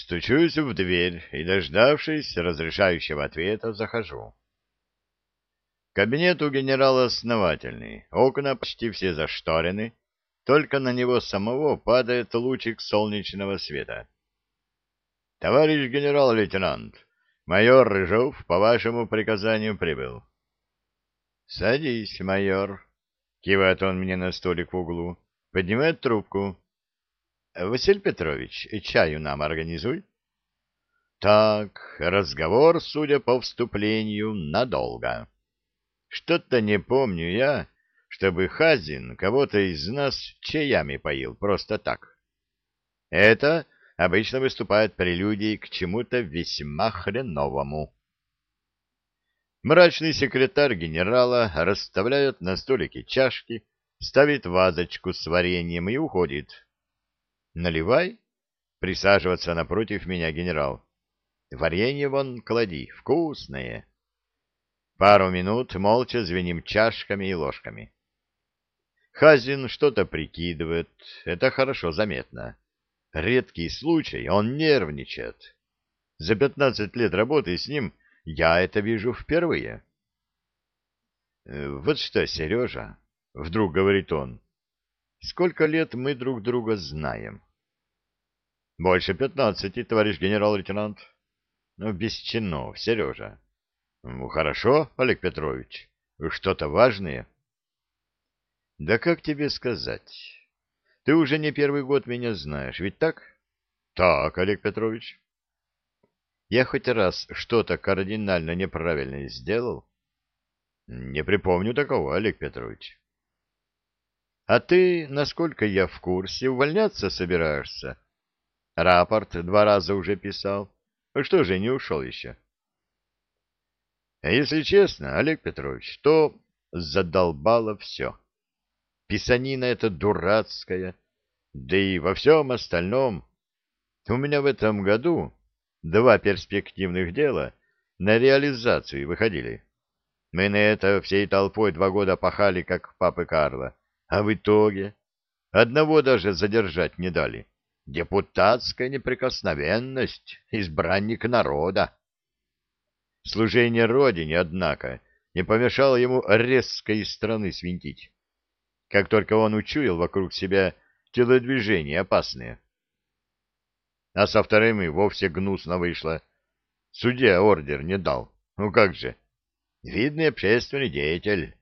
Стучусь в дверь и, дождавшись разрешающего ответа, захожу. Кабинет у генерала основательный, окна почти все зашторены, только на него самого падает лучик солнечного света. — Товарищ генерал-лейтенант, майор Рыжов по вашему приказанию прибыл. — Садись, майор, — кивает он мне на столик в углу, поднимает трубку. — Василий Петрович, чаю нам организуй. — Так, разговор, судя по вступлению, надолго. Что-то не помню я, чтобы Хазин кого-то из нас чаями поил просто так. Это обычно выступает прелюдией к чему-то весьма хреновому. Мрачный секретарь генерала расставляет на столике чашки, ставит вазочку с вареньем и уходит. «Наливай», — присаживаться напротив меня генерал. «Варенье вон клади, вкусное». Пару минут молча звеним чашками и ложками. Хазин что-то прикидывает, это хорошо заметно. Редкий случай, он нервничает. За пятнадцать лет работы с ним я это вижу впервые. «Э, «Вот что, Сережа», — вдруг говорит он, — «сколько лет мы друг друга знаем?» «Больше пятнадцати, товарищ генерал-лейтенант». «Ну, без чинов, Сережа». Ну, хорошо, Олег Петрович. Что-то важное? Да как тебе сказать? Ты уже не первый год меня знаешь, ведь так? Так, Олег Петрович. Я хоть раз что-то кардинально неправильно сделал? Не припомню такого, Олег Петрович. А ты, насколько я в курсе, увольняться собираешься? Рапорт два раза уже писал. Что же, не ушел еще? — а если честно, Олег Петрович, то задолбало все. Писанина эта дурацкая, да и во всем остальном. У меня в этом году два перспективных дела на реализацию выходили. Мы на это всей толпой два года пахали, как папы Карла, а в итоге одного даже задержать не дали. Депутатская неприкосновенность, избранник народа. Служение Родине, однако, не помешало ему резко из страны свинтить. Как только он учуял вокруг себя телодвижения опасные. А со вторым и вовсе гнусно вышло. Судья ордер не дал. Ну как же? Видный общественный деятель,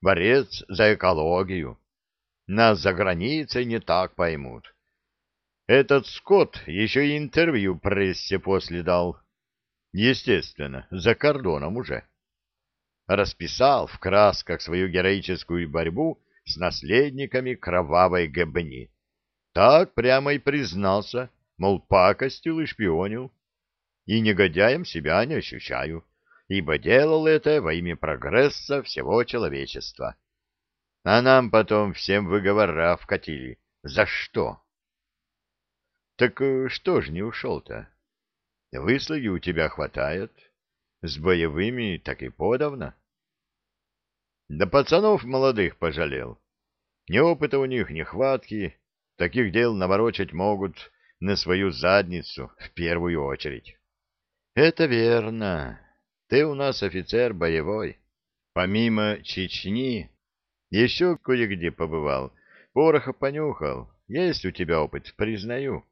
борец за экологию. Нас за границей не так поймут. Этот Скотт еще и интервью прессе после дал. Естественно, за кордоном уже. Расписал в красках свою героическую борьбу с наследниками кровавой гебни. Так прямо и признался, мол, пакостил и шпионил. И негодяем себя не ощущаю, ибо делал это во имя прогресса всего человечества. А нам потом всем выговора вкатили. За что? Так э, что ж не ушел-то? Выслуги у тебя хватает. С боевыми так и подавно. Да пацанов молодых пожалел. Ни опыта у них, ни хватки. Таких дел наворочать могут на свою задницу в первую очередь. Это верно. Ты у нас офицер боевой. Помимо Чечни, еще кое-где побывал. Пороха понюхал. Есть у тебя опыт, признаю.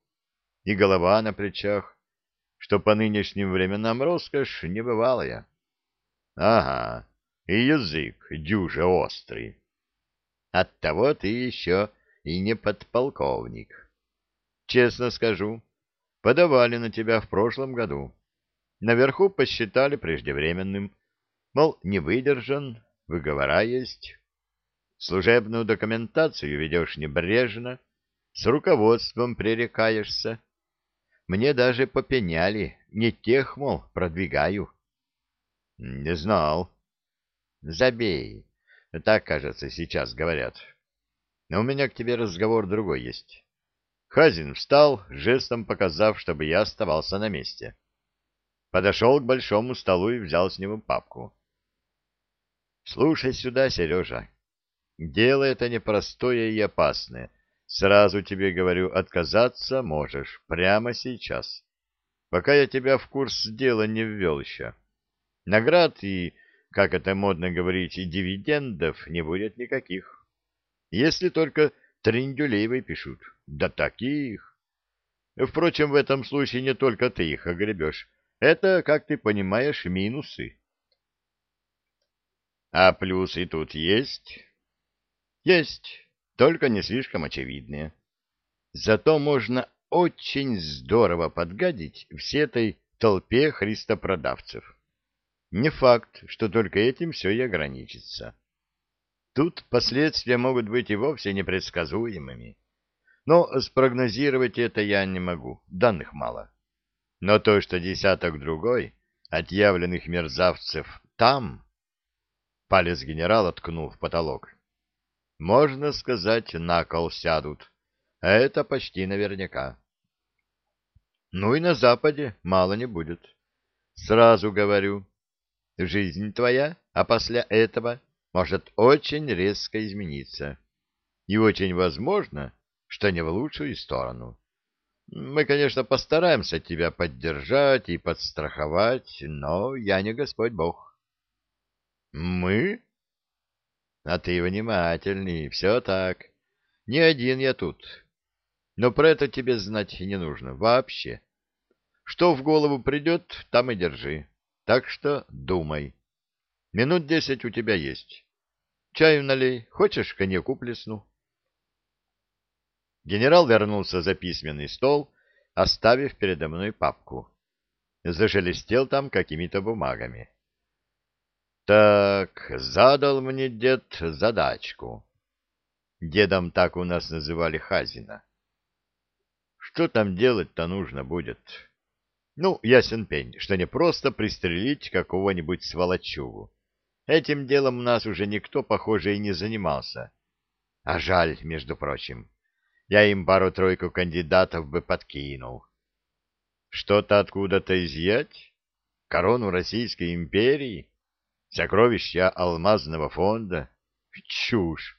И голова на плечах что по нынешним временам роскошь небывалая. Ага, и язык дюже острый. Оттого ты еще и не подполковник. Честно скажу, подавали на тебя в прошлом году. Наверху посчитали преждевременным, мол, не выдержан, выговора есть. Служебную документацию ведешь небрежно, с руководством пререкаешься. Мне даже попеняли, не тех, мол, продвигаю. — Не знал. — Забей. Так, кажется, сейчас говорят. Но у меня к тебе разговор другой есть. Хазин встал, жестом показав, чтобы я оставался на месте. Подошел к большому столу и взял с него папку. — Слушай сюда, Сережа. Дело это непростое и опасное — Сразу тебе говорю, отказаться можешь прямо сейчас. пока я тебя в курс дела не ввел еще. Наград и, как это модно говорить, дивидендов не будет никаких. Если только трендюлей выпишут. Да таких! Впрочем, в этом случае не только ты их огребешь. Это, как ты понимаешь, минусы. А плюсы тут есть? Есть, только не слишком очевидные. Зато можно очень здорово подгадить всей этой толпе христопродавцев. Не факт, что только этим все и ограничится. Тут последствия могут быть и вовсе непредсказуемыми. Но спрогнозировать это я не могу, данных мало. Но то, что десяток другой отъявленных мерзавцев там, палец генерала ткнул в потолок, можно сказать, на кол сядут, это почти наверняка. Ну и на Западе мало не будет. Сразу говорю, жизнь твоя, а после этого может очень резко измениться. И очень возможно, что не в лучшую сторону. Мы, конечно, постараемся тебя поддержать и подстраховать, но я не Господь Бог. Мы? А ты внимательный, все так. Не один я тут. Но про это тебе знать не нужно вообще. Что в голову придет, там и держи. Так что думай. Минут десять у тебя есть. Чаю налей, хочешь, коньяку плесну? Генерал вернулся за письменный стол, оставив передо мной папку. Зашелестел там какими-то бумагами. Так, задал мне дед задачку. Дедом так у нас называли Хазина. Что там делать-то нужно будет? Ну, ясен пень, что не просто пристрелить какого-нибудь сволочугу. Этим делом у нас уже никто, похоже, и не занимался. А жаль, между прочим. Я им пару-тройку кандидатов бы подкинул. Что-то откуда-то изъять? Корону Российской империи? Сокровища алмазного фонда? Чушь!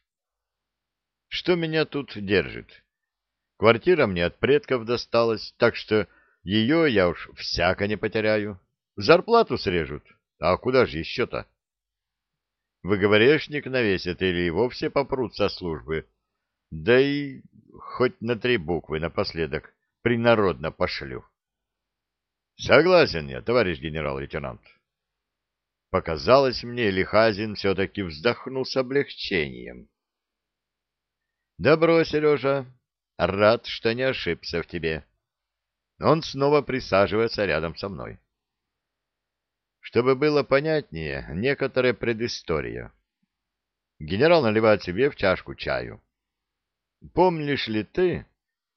Что меня тут держит? Квартира мне от предков досталась, так что ее я уж всяко не потеряю. Зарплату срежут. А куда же еще-то? Выговорешник навесят или вовсе попрут со службы. Да и хоть на три буквы напоследок принародно пошлю. Согласен я, товарищ генерал-лейтенант. Показалось мне, Лихазин все-таки вздохнул с облегчением. Добро, Сережа, Рад, что не ошибся в тебе. Он снова присаживается рядом со мной. Чтобы было понятнее, некоторая предыстория. Генерал наливает себе в чашку чаю. Помнишь ли ты,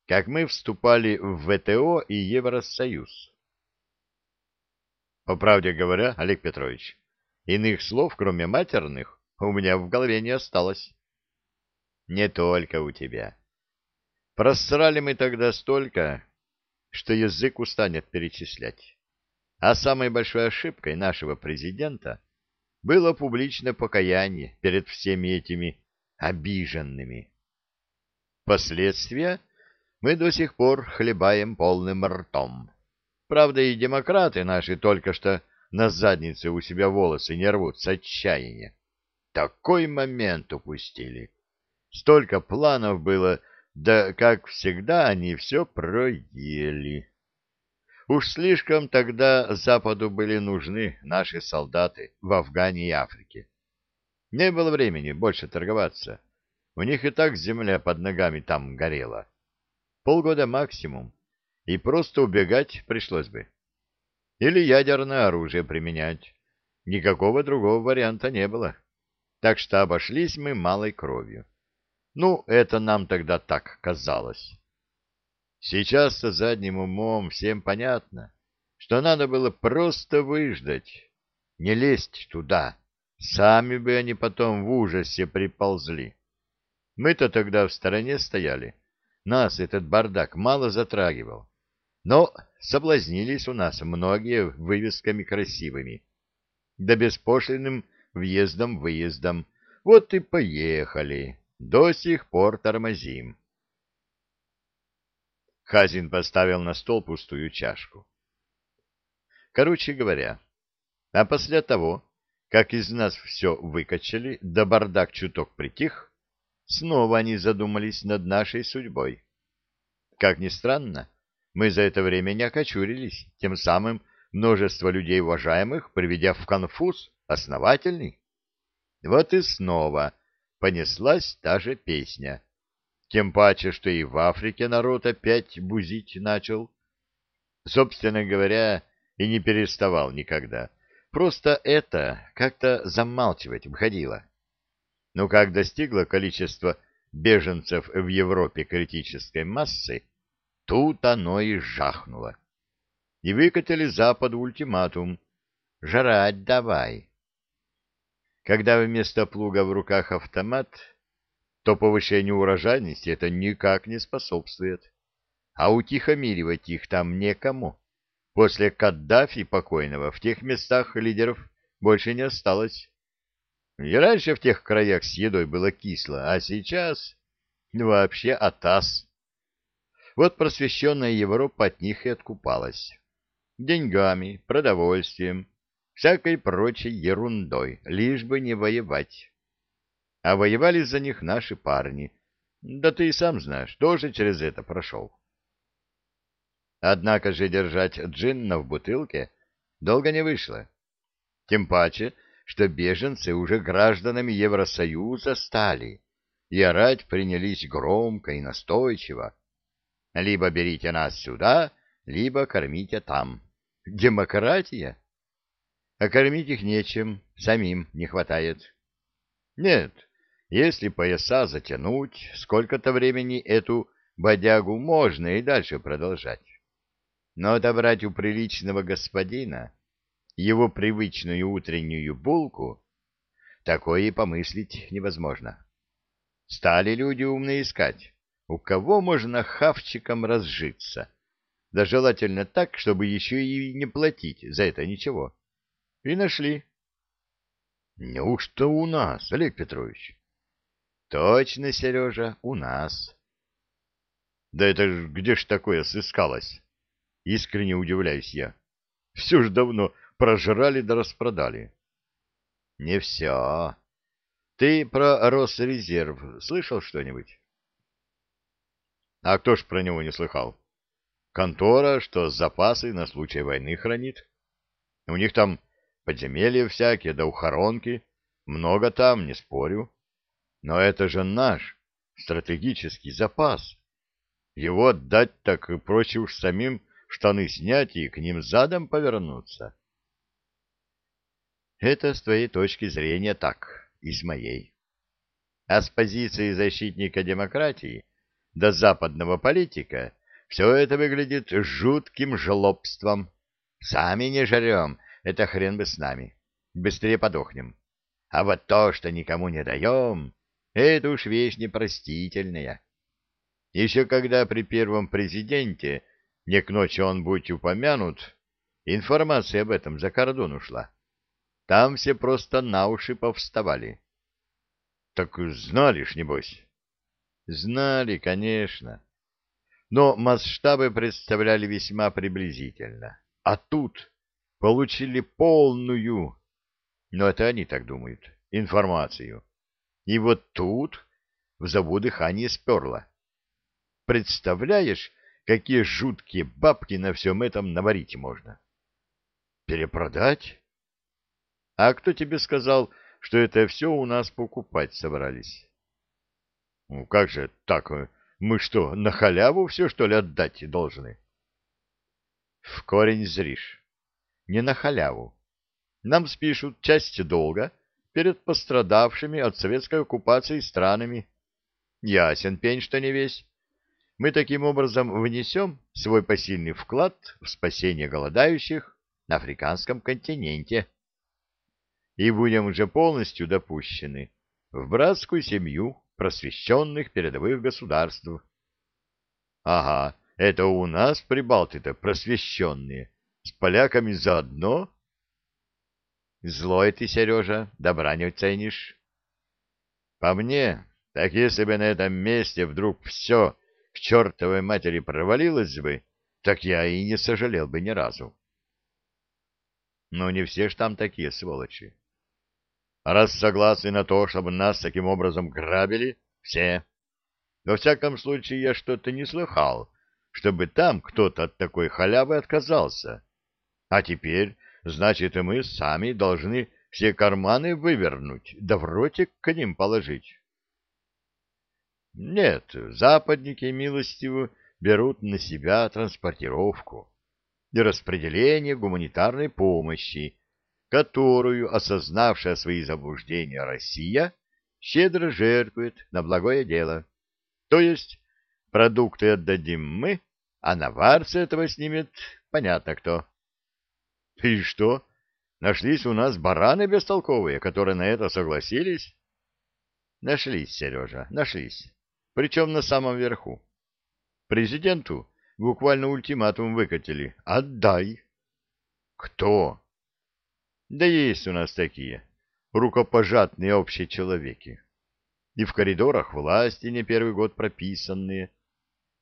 как мы вступали в ВТО и Евросоюз? По правде говоря, Олег Петрович, иных слов, кроме матерных, у меня в голове не осталось. Не только у тебя. Просрали мы тогда столько, что язык устанет перечислять. А самой большой ошибкой нашего президента было публичное покаяние перед всеми этими обиженными. Последствия мы до сих пор хлебаем полным ртом. Правда, и демократы наши только что на заднице у себя волосы не рвут с отчаяния. Такой момент упустили. Столько планов было да, как всегда, они все проели. Уж слишком тогда Западу были нужны наши солдаты в Афгане и Африке. Не было времени больше торговаться. У них и так земля под ногами там горела. Полгода максимум, и просто убегать пришлось бы. Или ядерное оружие применять. Никакого другого варианта не было. Так что обошлись мы малой кровью. Ну, это нам тогда так казалось. Сейчас-то задним умом всем понятно, что надо было просто выждать, не лезть туда. Сами бы они потом в ужасе приползли. Мы-то тогда в стороне стояли. Нас этот бардак мало затрагивал. Но соблазнились у нас многие вывесками красивыми. Да беспошлиным въездом-выездом. Вот и поехали. До сих пор тормозим. Хазин поставил на стол пустую чашку. Короче говоря, а после того, как из нас все выкачали, да бардак чуток притих, снова они задумались над нашей судьбой. Как ни странно, мы за это время не окочурились, тем самым множество людей уважаемых, приведя в конфуз основательный. Вот и снова понеслась та же песня. Тем паче, что и в Африке народ опять бузить начал. Собственно говоря, и не переставал никогда. Просто это как-то замалчивать выходило. Но как достигло количество беженцев в Европе критической массы, тут оно и жахнуло. И выкатили Западу ультиматум «Жрать давай». Когда вместо плуга в руках автомат, то повышению урожайности это никак не способствует. А утихомиривать их там некому. После Каддафи покойного в тех местах лидеров больше не осталось. И раньше в тех краях с едой было кисло, а сейчас вообще атас. Вот просвещенная Европа от них и откупалась. Деньгами, продовольствием, всякой прочей ерундой, лишь бы не воевать. А воевали за них наши парни. Да ты и сам знаешь, тоже через это прошел. Однако же держать джинна в бутылке долго не вышло. Тем паче, что беженцы уже гражданами Евросоюза стали, и орать принялись громко и настойчиво. Либо берите нас сюда, либо кормите там. Демократия? а кормить их нечем, самим не хватает. Нет, если пояса затянуть, сколько-то времени эту бодягу можно и дальше продолжать. Но отобрать у приличного господина его привычную утреннюю булку, такое и помыслить невозможно. Стали люди умные искать, у кого можно хавчиком разжиться, да желательно так, чтобы еще и не платить за это ничего. И нашли. Неужто у нас, Олег Петрович? Точно, Сережа, у нас. Да это ж где ж такое сыскалось? Искренне удивляюсь я. Все ж давно прожрали да распродали. Не все. Ты про Росрезерв слышал что-нибудь? А кто ж про него не слыхал? Контора, что запасы на случай войны хранит. У них там Подземелья всякие, да ухоронки. Много там, не спорю. Но это же наш стратегический запас. Его отдать так и проще уж самим штаны снять и к ним задом повернуться. Это с твоей точки зрения так, и с моей. А с позиции защитника демократии до западного политика все это выглядит жутким жлобством. Сами не жарем, это хрен бы с нами. Быстрее подохнем. А вот то, что никому не даем, это уж вещь непростительная. Еще когда при первом президенте, не к ночи он будь упомянут, информация об этом за кордон ушла. Там все просто на уши повставали. Так знали ж, небось. Знали, конечно. Но масштабы представляли весьма приблизительно. А тут получили полную, но это они так думают, информацию. И вот тут в забу дыхание сперло. Представляешь, какие жуткие бабки на всем этом наварить можно? Перепродать? А кто тебе сказал, что это все у нас покупать собрались? Ну, как же так? Мы что, на халяву все, что ли, отдать должны? В корень зришь не на халяву. Нам спишут часть долга перед пострадавшими от советской оккупации странами. Ясен пень, что не весь. Мы таким образом внесем свой посильный вклад в спасение голодающих на африканском континенте и будем уже полностью допущены в братскую семью просвещенных передовых государств. Ага, это у нас прибалты-то просвещенные, с поляками заодно? Злой ты, Сережа, добра не ценишь. По мне, так если бы на этом месте вдруг все к чертовой матери провалилось бы, так я и не сожалел бы ни разу. Но не все ж там такие сволочи. Раз согласны на то, чтобы нас таким образом грабили, все. Во всяком случае, я что-то не слыхал, чтобы там кто-то от такой халявы отказался. А теперь, значит, и мы сами должны все карманы вывернуть, да в ротик к ним положить. Нет, западники милостиво берут на себя транспортировку и распределение гуманитарной помощи, которую, осознавшая свои заблуждения Россия, щедро жертвует на благое дело. То есть продукты отдадим мы, а наварцы этого снимет понятно кто. И что, нашлись у нас бараны бестолковые, которые на это согласились? Нашлись, Сережа, нашлись. Причем на самом верху. Президенту буквально ультиматум выкатили. Отдай. Кто? Да есть у нас такие рукопожатные общечеловеки. И в коридорах власти не первый год прописанные.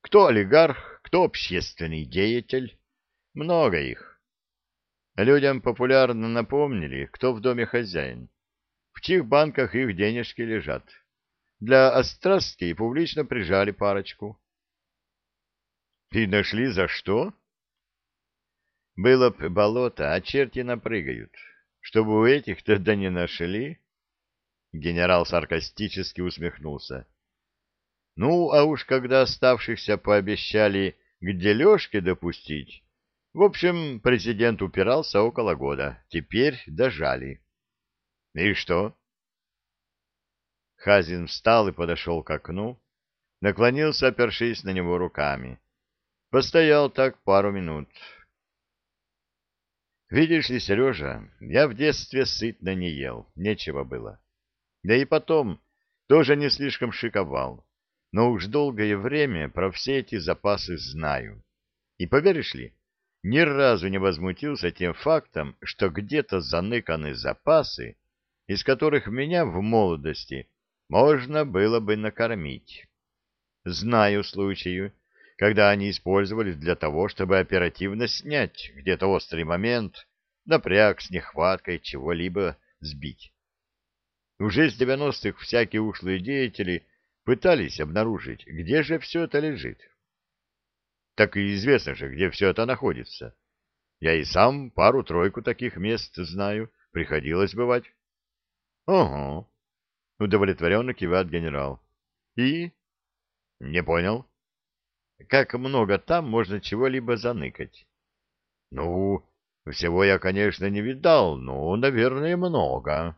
Кто олигарх, кто общественный деятель. Много их. Людям популярно напомнили, кто в доме хозяин. В чьих банках их денежки лежат. Для острастки публично прижали парочку. И нашли за что? Было б болото, а черти напрыгают. Чтобы у этих-то да не нашли? Генерал саркастически усмехнулся. Ну, а уж когда оставшихся пообещали к дележке допустить, в общем, президент упирался около года. Теперь дожали. И что? Хазин встал и подошел к окну, наклонился, опершись на него руками. Постоял так пару минут. Видишь ли, Сережа, я в детстве сытно не ел, нечего было. Да и потом тоже не слишком шиковал, но уж долгое время про все эти запасы знаю. И поверишь ли, ни разу не возмутился тем фактом, что где-то заныканы запасы, из которых меня в молодости можно было бы накормить. Знаю случаю, когда они использовались для того, чтобы оперативно снять где-то острый момент, напряг с нехваткой чего-либо сбить. Уже с девяностых всякие ушлые деятели пытались обнаружить, где же все это лежит. Так и известно же, где все это находится. Я и сам пару-тройку таких мест знаю, приходилось бывать. — Ого, — удовлетворенно кивает генерал. — И? — Не понял. — Как много там можно чего-либо заныкать? — Ну, всего я, конечно, не видал, но, наверное, много.